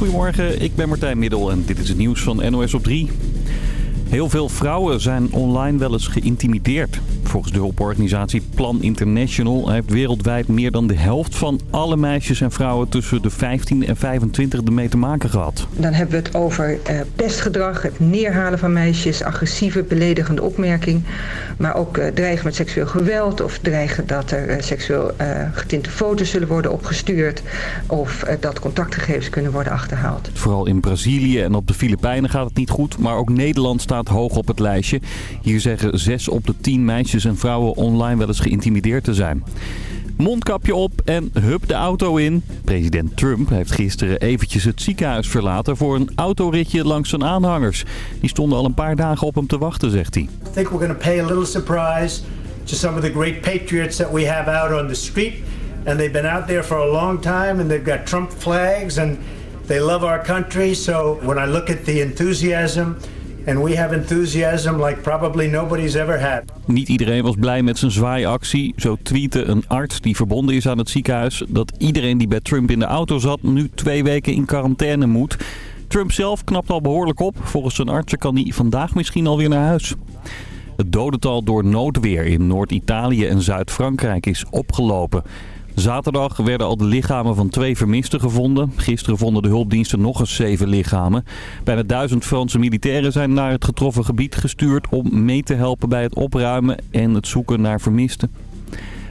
Goedemorgen, ik ben Martijn Middel en dit is het nieuws van NOS op 3. Heel veel vrouwen zijn online wel eens geïntimideerd. Volgens de hulporganisatie Plan International heeft wereldwijd meer dan de helft van alle meisjes en vrouwen tussen de 15 en 25 ermee te maken gehad. Dan hebben we het over uh, pestgedrag, het neerhalen van meisjes, agressieve, beledigende opmerking. Maar ook uh, dreigen met seksueel geweld of dreigen dat er uh, seksueel getinte foto's zullen worden opgestuurd. Of dat contactgegevens kunnen worden achterhaald. Vooral in Brazilië en op de Filipijnen gaat het niet goed, maar ook Nederland staat hoog op het lijstje. Hier zeggen 6 op de 10 meisjes en vrouwen online wel eens geïntimideerd te zijn. Mondkapje op en hup de auto in. President Trump heeft gisteren eventjes het ziekenhuis verlaten voor een autoritje langs zijn aanhangers. Die stonden al een paar dagen op hem te wachten, zegt hij. I think we're going to pay a little surprise to some of the great patriots that we have out on the street. And they've been out there for a long time and they've got Trump flags and they love our country. So when I look at the enthusiasm And we have enthusiasm like probably nobody's ever had. Niet iedereen was blij met zijn zwaaiactie. Zo tweette een arts die verbonden is aan het ziekenhuis... dat iedereen die bij Trump in de auto zat nu twee weken in quarantaine moet. Trump zelf knapt al behoorlijk op. Volgens zijn artsen kan hij vandaag misschien alweer naar huis. Het dodental door noodweer in Noord-Italië en Zuid-Frankrijk is opgelopen. Zaterdag werden al de lichamen van twee vermisten gevonden. Gisteren vonden de hulpdiensten nog eens zeven lichamen. Bijna duizend Franse militairen zijn naar het getroffen gebied gestuurd om mee te helpen bij het opruimen en het zoeken naar vermisten.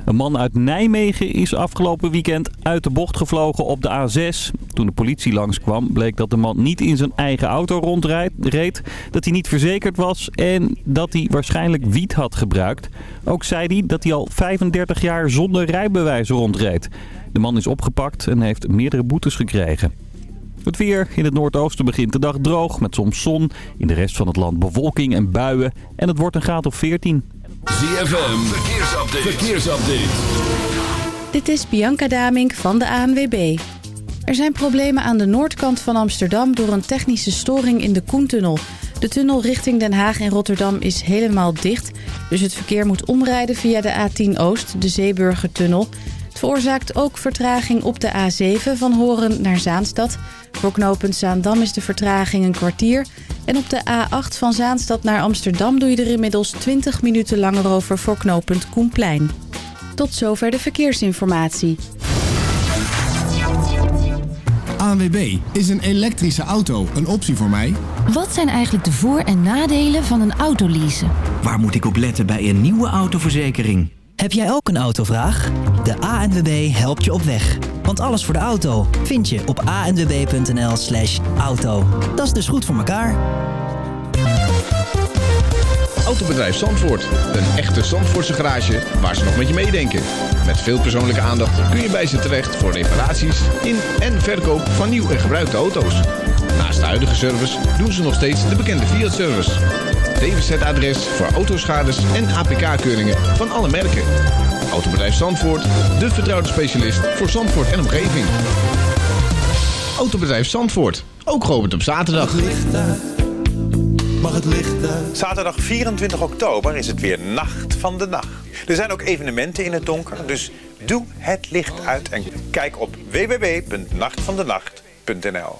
Een man uit Nijmegen is afgelopen weekend uit de bocht gevlogen op de A6. Toen de politie langskwam bleek dat de man niet in zijn eigen auto rondreed, dat hij niet verzekerd was en dat hij waarschijnlijk wiet had gebruikt. Ook zei hij dat hij al 35 jaar zonder rijbewijs rondreed. De man is opgepakt en heeft meerdere boetes gekregen. Het weer. In het noordoosten begint de dag droog met soms zon. In de rest van het land bewolking en buien. En het wordt een graad of 14. ZFM, verkeersupdate. Dit is Bianca Damink van de ANWB. Er zijn problemen aan de noordkant van Amsterdam door een technische storing in de Koentunnel. De tunnel richting Den Haag en Rotterdam is helemaal dicht. Dus het verkeer moet omrijden via de A10 Oost, de Zeeburgertunnel. Veroorzaakt ook vertraging op de A7 van Horen naar Zaanstad. Voor knooppunt Zaandam is de vertraging een kwartier. En op de A8 van Zaanstad naar Amsterdam doe je er inmiddels 20 minuten langer over voor knooppunt Koenplein. Tot zover de verkeersinformatie. ANWB, is een elektrische auto een optie voor mij? Wat zijn eigenlijk de voor- en nadelen van een autoleasen? Waar moet ik op letten bij een nieuwe autoverzekering? Heb jij ook een autovraag? De ANWB helpt je op weg. Want alles voor de auto vind je op anwb.nl slash auto. Dat is dus goed voor elkaar. Autobedrijf Zandvoort. Een echte Zandvoortse garage waar ze nog met je meedenken. Met veel persoonlijke aandacht kun je bij ze terecht voor reparaties in en verkoop van nieuw en gebruikte auto's. Naast de huidige service doen ze nog steeds de bekende Fiat-service. DWZ-adres voor autoschades en APK-keuringen van alle merken. Autobedrijf Zandvoort, de vertrouwde specialist voor Zandvoort en omgeving. Autobedrijf Zandvoort, ook geopend op zaterdag. Mag het licht Zaterdag 24 oktober is het weer Nacht van de Nacht. Er zijn ook evenementen in het donker, dus doe het licht uit en kijk op www.nachtvandenacht.nl.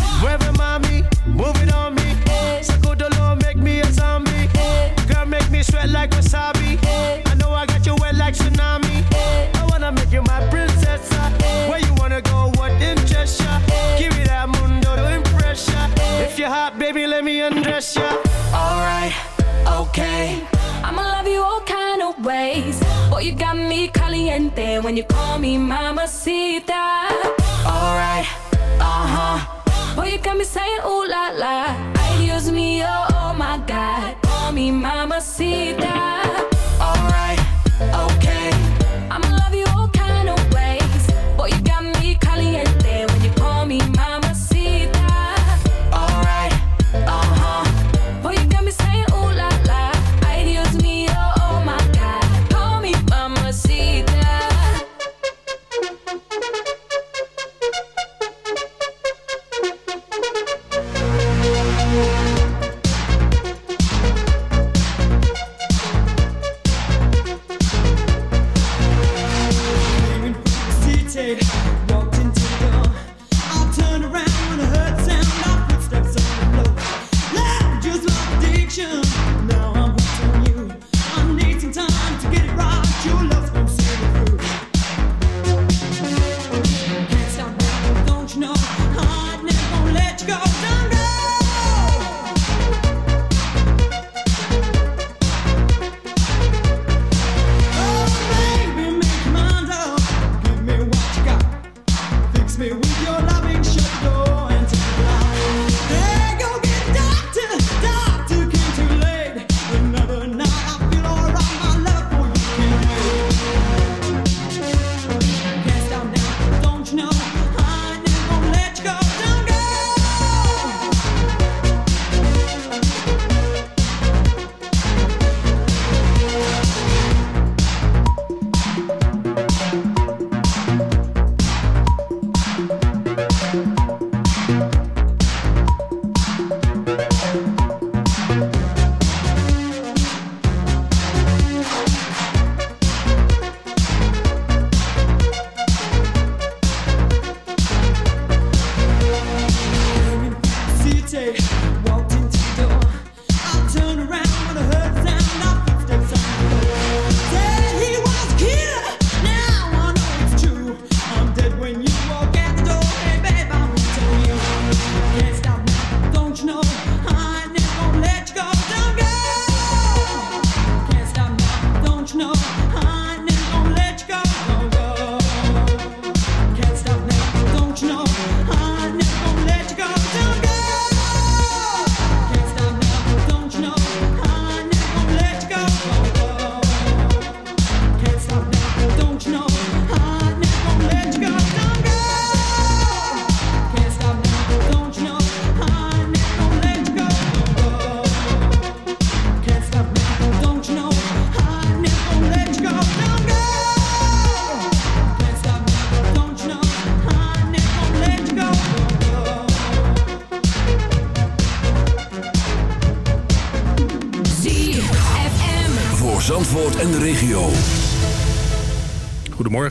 when you call me mamacita. Alright, uh huh. Boy, you got me saying ooh la la. I use me oh, oh my God. Call me mamacita.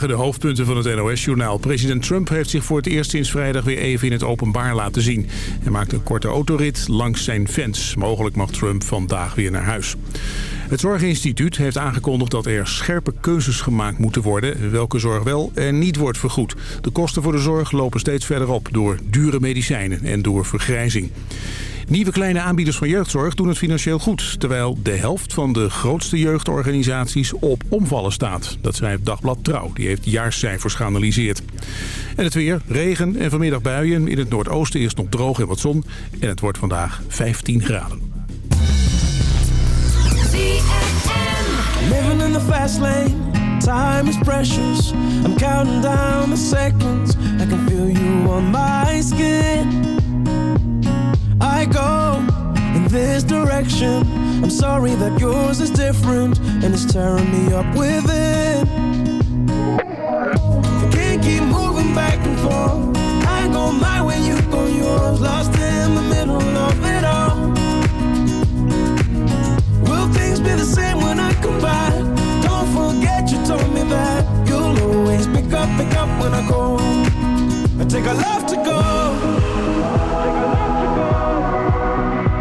De hoofdpunten van het NOS-journaal. President Trump heeft zich voor het eerst sinds vrijdag weer even in het openbaar laten zien. Hij maakt een korte autorit langs zijn fans. Mogelijk mag Trump vandaag weer naar huis. Het Zorginstituut heeft aangekondigd dat er scherpe keuzes gemaakt moeten worden... welke zorg wel en niet wordt vergoed. De kosten voor de zorg lopen steeds verder op door dure medicijnen en door vergrijzing. Nieuwe kleine aanbieders van jeugdzorg doen het financieel goed... terwijl de helft van de grootste jeugdorganisaties op omvallen staat. Dat schrijft Dagblad Trouw, die heeft jaarscijfers geanalyseerd. En het weer, regen en vanmiddag buien. In het noordoosten eerst nog droog en wat zon. En het wordt vandaag 15 graden. Is. I go in this direction. I'm sorry that yours is different and it's tearing me up within. I can't keep moving back and forth. I go my way, you go yours. Lost in the middle of it all. Will things be the same when I come back? Don't forget you told me that you'll always pick up, pick up when I go. I take a love to go.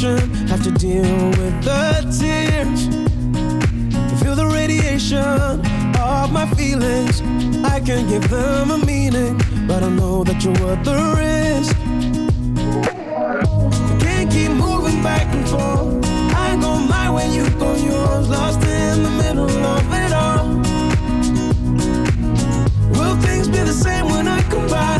Hesitation. Have to deal with the tears. Feel the radiation of my feelings. I can give them a meaning, but I know that you're worth the risk. I can't keep moving back and forth. I go my way, you go yours. Lost in the middle of it all. Will things be the same when I come back?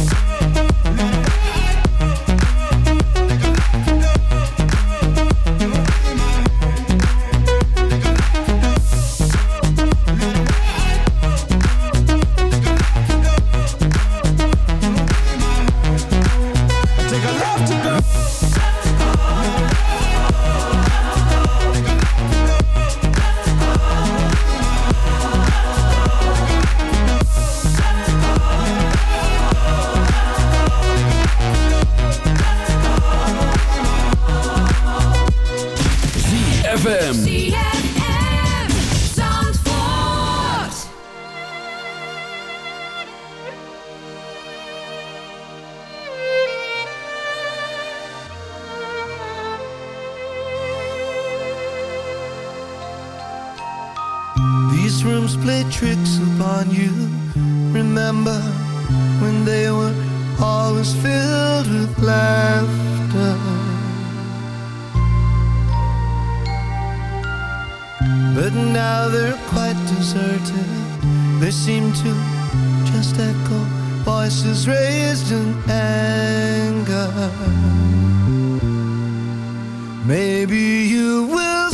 Seem to just echo voices raised in anger. Maybe you will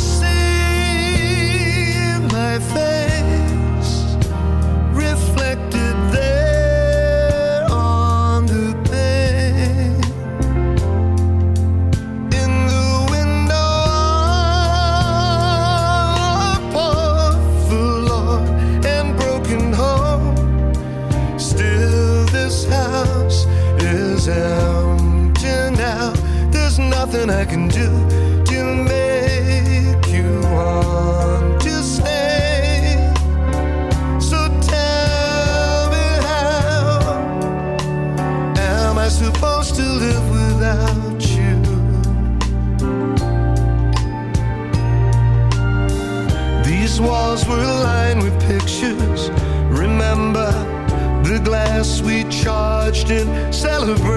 the bridge.